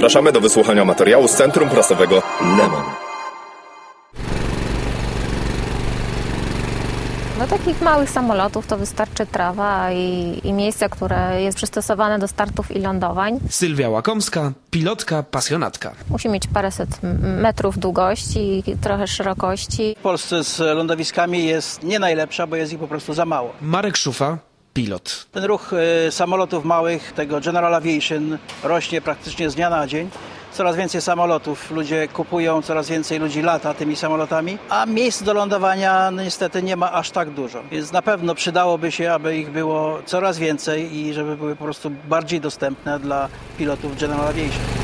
Zapraszamy do wysłuchania materiału z Centrum Prasowego Lemon. Do takich małych samolotów to wystarczy trawa i, i miejsce, które jest przystosowane do startów i lądowań. Sylwia Łakomska, pilotka, pasjonatka. Musi mieć paręset metrów długości i trochę szerokości. W Polsce z lądowiskami jest nie najlepsza, bo jest ich po prostu za mało. Marek Szufa, pilot. Ten ruch y, samolotów małych, tego General Aviation rośnie praktycznie z dnia na dzień. Coraz więcej samolotów ludzie kupują, coraz więcej ludzi lata tymi samolotami, a miejsc do lądowania niestety nie ma aż tak dużo. Więc na pewno przydałoby się, aby ich było coraz więcej i żeby były po prostu bardziej dostępne dla pilotów General Aviation.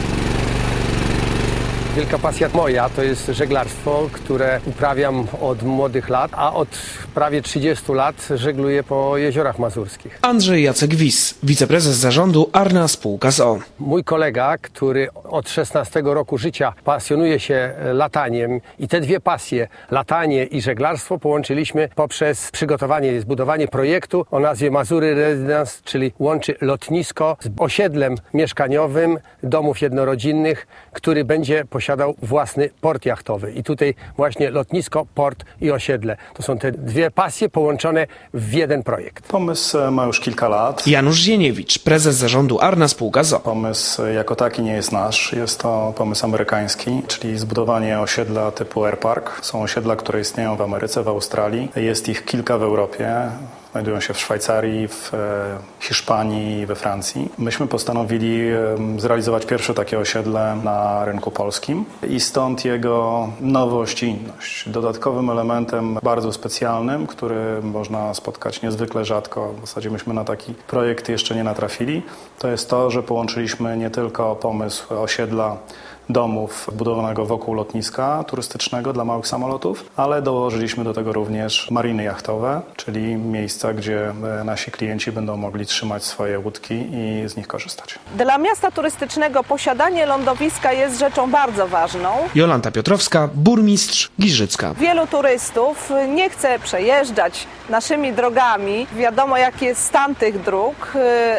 Wielka pasja moja to jest żeglarstwo, które uprawiam od młodych lat, a od prawie 30 lat żegluję po jeziorach mazurskich. Andrzej Jacek Wis, wiceprezes zarządu Arna Spółka z O. Mój kolega, który od 16 roku życia pasjonuje się lataniem i te dwie pasje, latanie i żeglarstwo, połączyliśmy poprzez przygotowanie i zbudowanie projektu o nazwie Mazury Residence, czyli łączy lotnisko z osiedlem mieszkaniowym domów jednorodzinnych, który będzie posiadał własny port jachtowy. I tutaj właśnie lotnisko, port i osiedle. To są te dwie pasje połączone w jeden projekt. Pomysł e, ma już kilka lat. Janusz Zieniewicz, prezes zarządu Arna Spółka z O. Pomysł e, jako taki nie jest nasz, jest to pomysł amerykański, czyli zbudowanie osiedla typu Air Park. Są osiedla, które istnieją w Ameryce, w Australii. Jest ich kilka w Europie. Znajdują się w Szwajcarii, w e, Hiszpanii we Francji. Myśmy postanowili zrealizować pierwsze takie osiedle na rynku polskim i stąd jego nowość i inność. Dodatkowym elementem bardzo specjalnym, który można spotkać niezwykle rzadko, w zasadzie myśmy na taki projekt jeszcze nie natrafili, to jest to, że połączyliśmy nie tylko pomysł osiedla domów budowanego wokół lotniska turystycznego dla małych samolotów, ale dołożyliśmy do tego również mariny jachtowe, czyli miejsca, gdzie e, nasi klienci będą mogli trzymać swoje łódki i z nich korzystać. Dla miasta turystycznego posiadanie lądowiska jest rzeczą bardzo ważną. Jolanta Piotrowska, burmistrz Giżycka. Wielu turystów nie chce przejeżdżać naszymi drogami. Wiadomo, jaki jest stan tych dróg,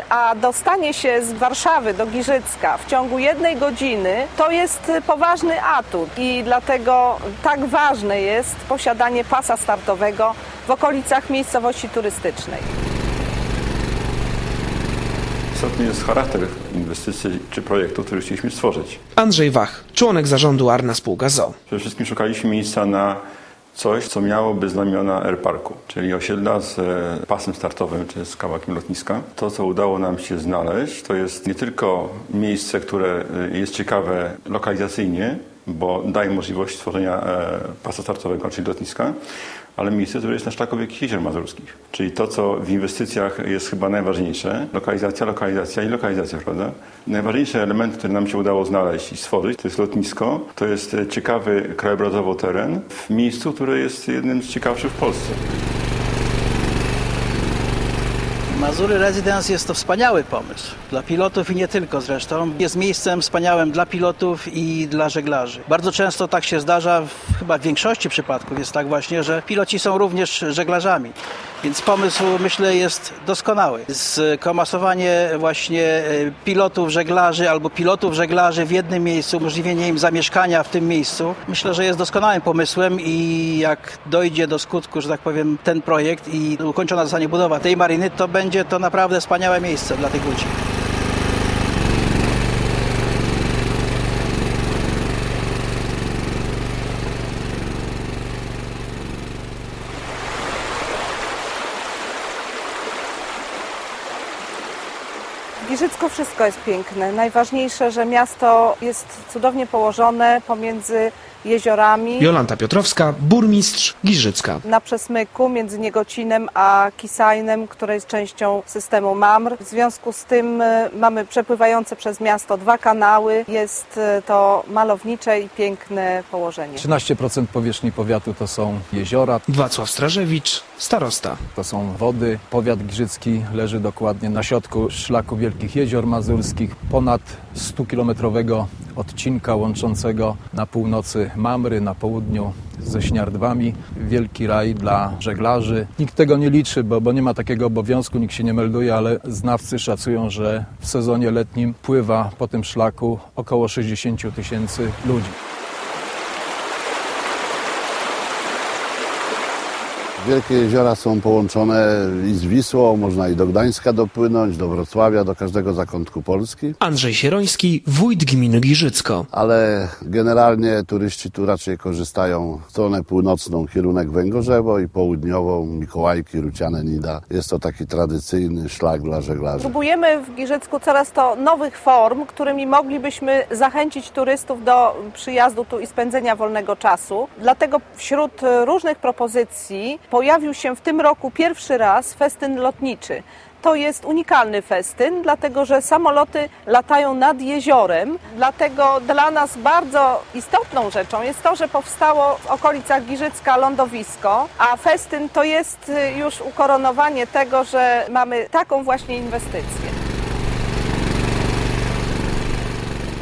a dostanie się z Warszawy do Giżycka w ciągu jednej godziny to jest poważny atut i dlatego tak ważne jest posiadanie pasa startowego w okolicach miejscowości turystycznej. Istotny jest charakter inwestycji czy projektu, który chcieliśmy stworzyć. Andrzej Wach, członek zarządu Arna Spółka z O. Przede wszystkim szukaliśmy miejsca na coś, co miałoby znamiona Air Parku, czyli osiedla z e, pasem startowym czy z kawałkiem lotniska. To, co udało nam się znaleźć, to jest nie tylko miejsce, które e, jest ciekawe lokalizacyjnie, bo daje możliwość stworzenia e, pasa startowego, czyli lotniska, ale miejsce, które jest na szlaku Wielkich Jezior Mazurskich. Czyli to, co w inwestycjach jest chyba najważniejsze, lokalizacja, lokalizacja i lokalizacja, prawda? Najważniejszy element, który nam się udało znaleźć i stworzyć, to jest lotnisko, to jest ciekawy krajobrazowo teren w miejscu, które jest jednym z ciekawszych w Polsce. Mazury Residence jest to wspaniały pomysł dla pilotów i nie tylko zresztą. Jest miejscem wspaniałym dla pilotów i dla żeglarzy. Bardzo często tak się zdarza, w, chyba w większości przypadków jest tak właśnie, że piloci są również żeglarzami. Więc pomysł myślę jest doskonały. Skomasowanie właśnie e, pilotów żeglarzy albo pilotów żeglarzy w jednym miejscu, umożliwienie im zamieszkania w tym miejscu, myślę, że jest doskonałym pomysłem i jak dojdzie do skutku, że tak powiem, ten projekt i ukończona zostanie budowa tej mariny, to będzie to naprawdę wspaniałe miejsce dla tych ludzi. W wszystko jest piękne. Najważniejsze, że miasto jest cudownie położone pomiędzy jeziorami. Jolanta Piotrowska, burmistrz Giżycka. Na przesmyku między Niegocinem a Kisajnem, które jest częścią systemu MAMR. W związku z tym y, mamy przepływające przez miasto dwa kanały. Jest y, to malownicze i piękne położenie. 13% powierzchni powiatu to są jeziora, Wacław Strażewicz, starosta. to są wody. Powiat Giżycki leży dokładnie na środku szlaku Wielkich Jezior Mazurskich, ponad 100-kilometrowego odcinka łączącego na północy Mamry, na południu ze Śniardwami. Wielki raj dla żeglarzy. Nikt tego nie liczy, bo, bo nie ma takiego obowiązku, nikt się nie melduje, ale znawcy szacują, że w sezonie letnim pływa po tym szlaku około 60 tysięcy ludzi. Wielkie jeziora są połączone i z Wisłą, można i do Gdańska dopłynąć, do Wrocławia, do każdego zakątku Polski. Andrzej Sieroński, wójt gminy Giżycko. Ale generalnie turyści tu raczej korzystają w stronę północną, kierunek Węgorzewo i południową, Mikołajki, Ruciane, Nida. Jest to taki tradycyjny szlak dla żeglarzy. Próbujemy w Giżycku coraz to nowych form, którymi moglibyśmy zachęcić turystów do przyjazdu tu i spędzenia wolnego czasu. Dlatego wśród różnych propozycji pojawił się w tym roku pierwszy raz festyn lotniczy. To jest unikalny festyn, dlatego że samoloty latają nad jeziorem. Dlatego dla nas bardzo istotną rzeczą jest to, że powstało w okolicach Giżycka lądowisko, a festyn to jest już ukoronowanie tego, że mamy taką właśnie inwestycję.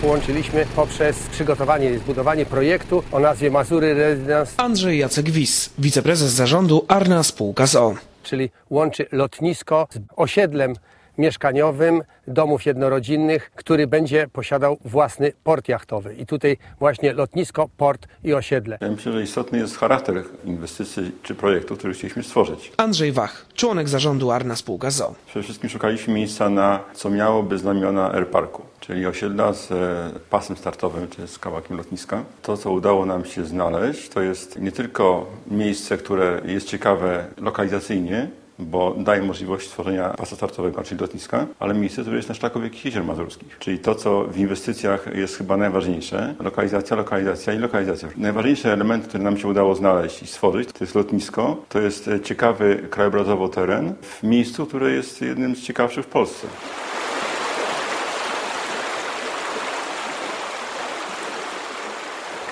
Połączyliśmy poprzez przygotowanie i zbudowanie projektu o nazwie Mazury Residence, Andrzej Jacek Wis, wiceprezes zarządu Arna Spółka z O. czyli łączy lotnisko z osiedlem mieszkaniowym domów jednorodzinnych, który będzie posiadał własny port jachtowy. I tutaj właśnie lotnisko, port i osiedle. Ja myślę, że istotny jest charakter inwestycji czy projektu, który chcieliśmy stworzyć. Andrzej Wach, członek zarządu Arna Spółka z O. Przede wszystkim szukaliśmy miejsca na, co miałoby znamiona Air Parku, czyli osiedla z e, pasem startowym, czy z kawałkiem lotniska. To, co udało nam się znaleźć, to jest nie tylko miejsce, które jest ciekawe lokalizacyjnie, bo daje możliwość stworzenia pasa startowego, czyli lotniska, ale miejsce, które jest na szlaku Jezior Mazurskich. Czyli to, co w inwestycjach jest chyba najważniejsze, lokalizacja, lokalizacja i lokalizacja. Najważniejszy element, który nam się udało znaleźć i stworzyć, to jest lotnisko, to jest ciekawy krajobrazowo teren w miejscu, które jest jednym z ciekawszych w Polsce.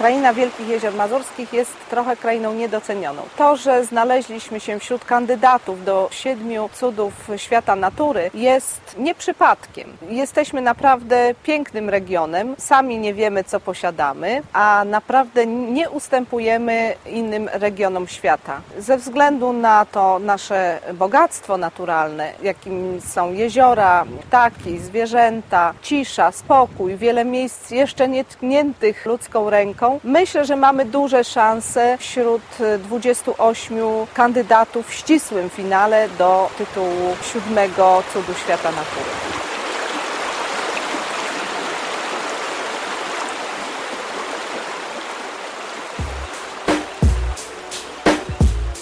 Kraina Wielkich Jezior Mazurskich jest trochę krainą niedocenioną. To, że znaleźliśmy się wśród kandydatów do siedmiu cudów świata natury jest nie przypadkiem. Jesteśmy naprawdę pięknym regionem, sami nie wiemy, co posiadamy, a naprawdę nie ustępujemy innym regionom świata. Ze względu na to nasze bogactwo naturalne, jakim są jeziora, ptaki, zwierzęta, cisza, spokój, wiele miejsc jeszcze nietkniętych ludzką ręką, Myślę, że mamy duże szanse wśród 28 kandydatów w ścisłym finale do tytułu siódmego cudu świata natury.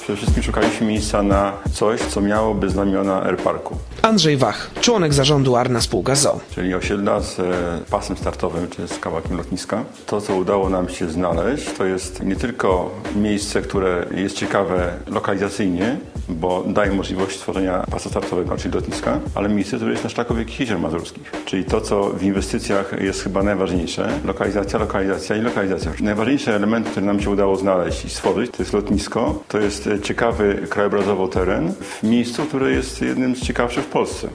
Przede wszystkim szukaliśmy miejsca na coś, co miałoby znamiona Air Parku. Andrzej Wach, członek zarządu Arna Spółka z O. czyli osiedla z e, pasem startowym, czy z kawałkiem lotniska. To, co udało nam się znaleźć, to jest nie tylko miejsce, które jest ciekawe lokalizacyjnie, bo daje możliwość stworzenia pasa startowego, czyli lotniska, ale miejsce, które jest na szlaku Wielkich Jezior Mazurskich. Czyli to, co w inwestycjach jest chyba najważniejsze, lokalizacja, lokalizacja i lokalizacja. Najważniejszy element, który nam się udało znaleźć i stworzyć, to jest lotnisko, to jest ciekawy krajobrazowo teren w miejscu, które jest jednym z ciekawszych w Polsce.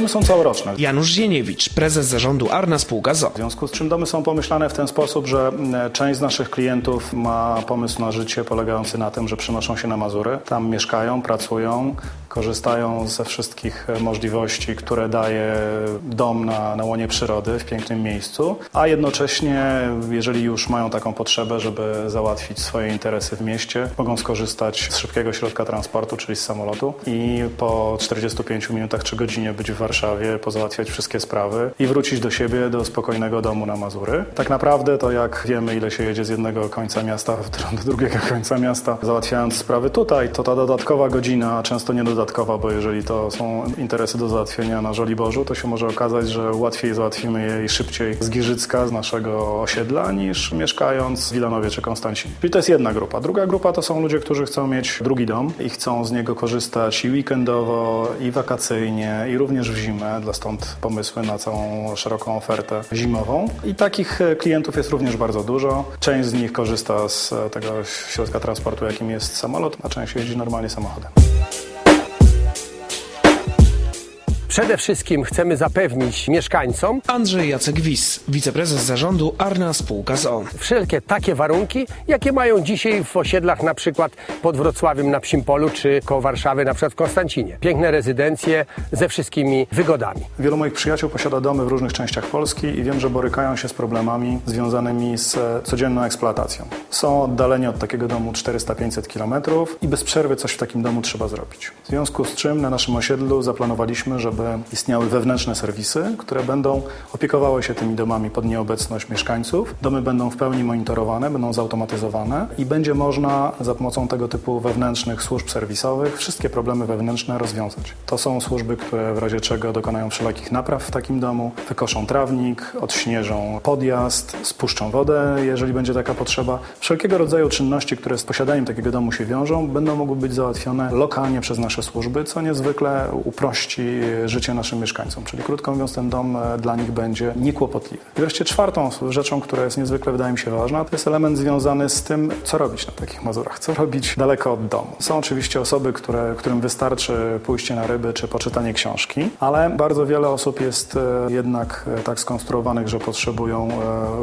Domy są całoroczne. Janusz Zieniewicz, prezes zarządu Arna Spółka z O. W związku z czym domy są pomyślane w ten sposób, że mm, część z naszych klientów ma pomysł na życie polegający na tym, że przenoszą się na Mazury. Tam mieszkają, pracują, korzystają ze wszystkich możliwości, które daje dom na, na łonie przyrody w pięknym miejscu, a jednocześnie, jeżeli już mają taką potrzebę, żeby załatwić swoje interesy w mieście, mogą skorzystać z szybkiego środka transportu, czyli z samolotu i po 45 minutach czy godzinie być w Warszawie, pozałatwiać wszystkie sprawy i wrócić do siebie, do spokojnego domu na Mazury. Tak naprawdę to jak wiemy, ile się jedzie z jednego końca miasta do drugiego końca miasta, załatwiając sprawy tutaj, to ta dodatkowa godzina, często niedodatkowa, bo jeżeli to są interesy do załatwienia na Żoliborzu, to się może okazać, że łatwiej załatwimy i szybciej z Giżycka, z naszego osiedla, niż mieszkając w Wilanowie czy Konstancinie. Czyli to jest jedna grupa. Druga grupa to są ludzie, którzy chcą mieć drugi dom i chcą z niego korzystać i weekendowo, i wakacyjnie, i również w zimę, dla stąd pomysły na całą szeroką ofertę zimową. I takich e, klientów jest również bardzo dużo. Część z nich korzysta z e, tego środka transportu, jakim jest samolot, a część jeździ normalnie samochodem. Przede wszystkim chcemy zapewnić mieszkańcom Andrzej Jacek Wis, wiceprezes zarządu Arna Spółka ZO. wszelkie takie warunki, jakie mają dzisiaj w osiedlach na przykład pod Wrocławiem na Psim Polu, czy koło Warszawy na przykład w Konstancinie. Piękne rezydencje ze wszystkimi wygodami. Wielu moich przyjaciół posiada domy w różnych częściach Polski i wiem, że borykają się z problemami związanymi z codzienną eksploatacją. Są oddaleni od takiego domu 400-500 km i bez przerwy coś w takim domu trzeba zrobić. W związku z czym na naszym osiedlu zaplanowaliśmy, żeby istniały wewnętrzne serwisy, które będą opiekowały się tymi domami pod nieobecność mieszkańców. Domy będą w pełni monitorowane, będą zautomatyzowane i będzie można za pomocą tego typu wewnętrznych służb serwisowych wszystkie problemy wewnętrzne rozwiązać. To są służby, które w razie czego dokonają wszelakich napraw w takim domu, wykoszą trawnik, odśnieżą podjazd, spuszczą wodę, jeżeli będzie taka potrzeba. Wszelkiego rodzaju czynności, które z posiadaniem takiego domu się wiążą, będą mogły być załatwione lokalnie przez nasze służby, co niezwykle uprości życie naszym mieszkańcom. Czyli krótko mówiąc, ten dom e, dla nich będzie niekłopotliwy. I wreszcie czwartą rzeczą, która jest niezwykle, wydaje mi się, ważna, to jest element związany z tym, co robić na takich Mazurach, co robić daleko od domu. Są oczywiście osoby, które, którym wystarczy pójście na ryby czy poczytanie książki, ale bardzo wiele osób jest e, jednak e, tak skonstruowanych, że potrzebują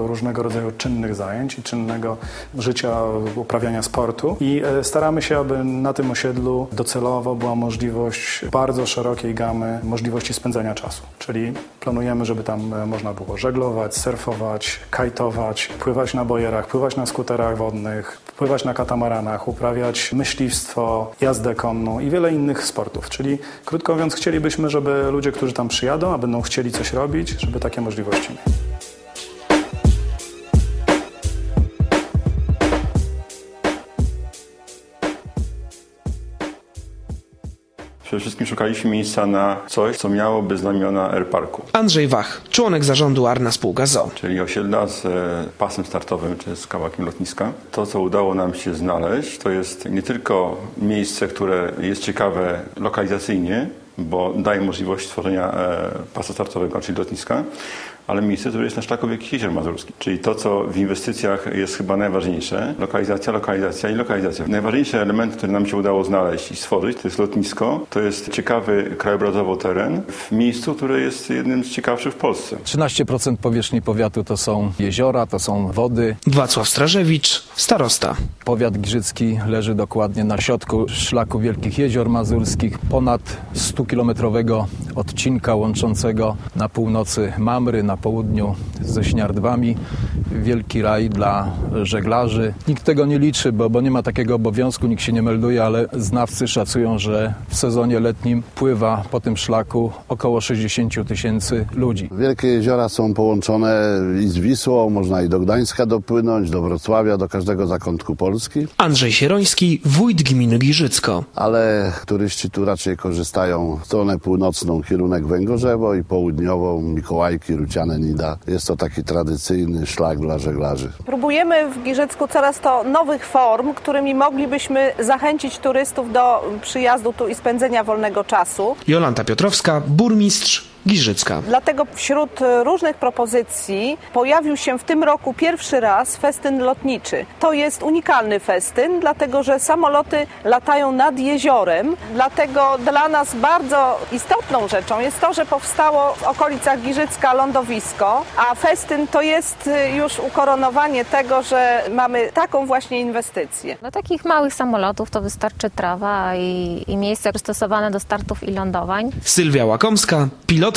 różnego rodzaju czynnych zajęć i czynnego życia, uprawiania sportu i staramy się, aby na tym osiedlu docelowo była możliwość bardzo szerokiej gamy możliwości spędzania czasu. Czyli planujemy, żeby tam e, można było żeglować, surfować, kajtować, pływać na bojerach, pływać na skuterach wodnych, pływać na katamaranach, uprawiać myśliwstwo, jazdę konną i wiele innych sportów. Czyli krótko mówiąc, chcielibyśmy, żeby ludzie, którzy tam przyjadą, a będą chcieli coś robić, żeby takie możliwości mieli. Przede wszystkim szukaliśmy miejsca na coś, co miałoby znamiona Airparku. Andrzej Wach, członek zarządu Arna Spółka ZO. czyli osiedla z e, pasem startowym czy z kawałkiem lotniska. To, co udało nam się znaleźć, to jest nie tylko miejsce, które jest ciekawe lokalizacyjnie, bo daje możliwość stworzenia e, pasa startowego, czyli lotniska, ale miejsce, które jest na szlaku Wielkich Jezior Mazurskich. Czyli to, co w inwestycjach jest chyba najważniejsze. Lokalizacja, lokalizacja i lokalizacja. Najważniejszy element, który nam się udało znaleźć i stworzyć, to jest lotnisko. To jest ciekawy krajobrazowo teren w miejscu, które jest jednym z ciekawszych w Polsce. 13% powierzchni powiatu to są jeziora, to są wody. Wacław Strażewicz, starosta. Powiat giżycki leży dokładnie na środku szlaku Wielkich Jezior Mazurskich, ponad 100-kilometrowego odcinka łączącego na północy Mamry, na południu ze Śniardwami. Wielki raj dla żeglarzy. Nikt tego nie liczy, bo, bo nie ma takiego obowiązku, nikt się nie melduje, ale znawcy szacują, że w sezonie letnim pływa po tym szlaku około 60 tysięcy ludzi. Wielkie jeziora są połączone i z Wisłą, można i do Gdańska dopłynąć, do Wrocławia, do każdego zakątku Polski, Andrzej Sieroński, wójt gminy Giżycko. ale turyści tu raczej korzystają w stronę północną, kierunek Węgorzewo i południową, Mikołajki, Ruciane, Nida. Jest to taki tradycyjny szlak dla żeglarzy. Próbujemy w Giżycku coraz to nowych form, którymi moglibyśmy zachęcić turystów do przyjazdu tu i spędzenia wolnego czasu. Jolanta Piotrowska, burmistrz Giżycka. Dlatego wśród różnych propozycji pojawił się w tym roku pierwszy raz festyn lotniczy. To jest unikalny festyn, dlatego że samoloty latają nad jeziorem. Dlatego dla nas bardzo istotną rzeczą jest to, że powstało w okolicach Giżycka lądowisko, a festyn to jest już ukoronowanie tego, że mamy taką właśnie inwestycję. Dla takich małych samolotów to wystarczy trawa i, i miejsce przystosowane do startów i lądowań. Sylwia Łakomska,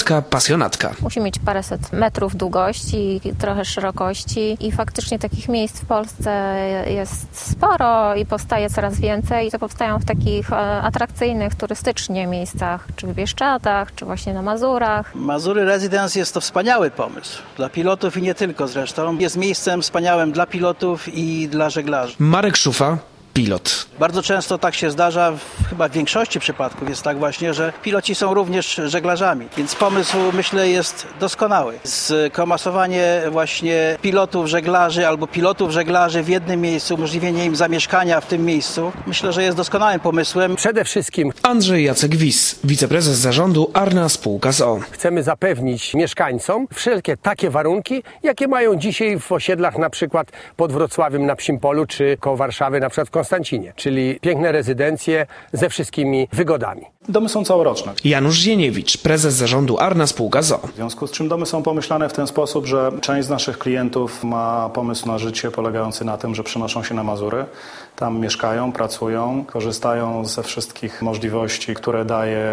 pilotka, pasjonatka. Musi mieć paręset metrów długości, trochę szerokości i faktycznie takich miejsc w Polsce jest sporo i powstaje coraz więcej. I to powstają w takich e, atrakcyjnych turystycznie miejscach, czy w Bieszczadach, czy właśnie na Mazurach. Mazury Residence jest to wspaniały pomysł. Dla pilotów i nie tylko zresztą. Jest miejscem wspaniałym dla pilotów i dla żeglarzy. Marek Szufa, pilot. Bardzo często tak się zdarza, chyba w większości przypadków jest tak właśnie, że piloci są również żeglarzami, więc pomysł myślę jest doskonały. Skomasowanie właśnie pilotów żeglarzy albo pilotów żeglarzy w jednym miejscu, umożliwienie im zamieszkania w tym miejscu, myślę, że jest doskonałym pomysłem. Przede wszystkim Andrzej Jacek Wis, wiceprezes zarządu Arna Spółka ZO. chcemy zapewnić mieszkańcom wszelkie takie warunki, jakie mają dzisiaj w osiedlach na przykład pod Wrocławiem na Psim Polu, czy koło Warszawy na przykład Konstancinie, czyli piękne rezydencje ze wszystkimi wygodami. Domy są całoroczne. Janusz Zieniewicz, prezes zarządu Arna Spółka ZO. W związku z czym domy są pomyślane w ten sposób, że część z naszych klientów ma pomysł na życie polegający na tym, że przenoszą się na Mazury. Tam mieszkają, pracują, korzystają ze wszystkich możliwości, które daje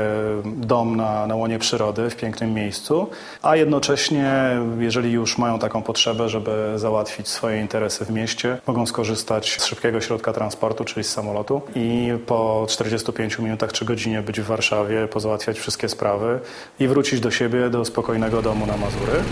dom na, na łonie przyrody w pięknym miejscu, a jednocześnie, jeżeli już mają taką potrzebę, żeby załatwić swoje interesy w mieście, mogą skorzystać z szybkiego środka transportu, czyli z samolotu i po 45 minutach czy godzinie być w Warszawie, pozałatwiać wszystkie sprawy i wrócić do siebie, do spokojnego domu na Mazury.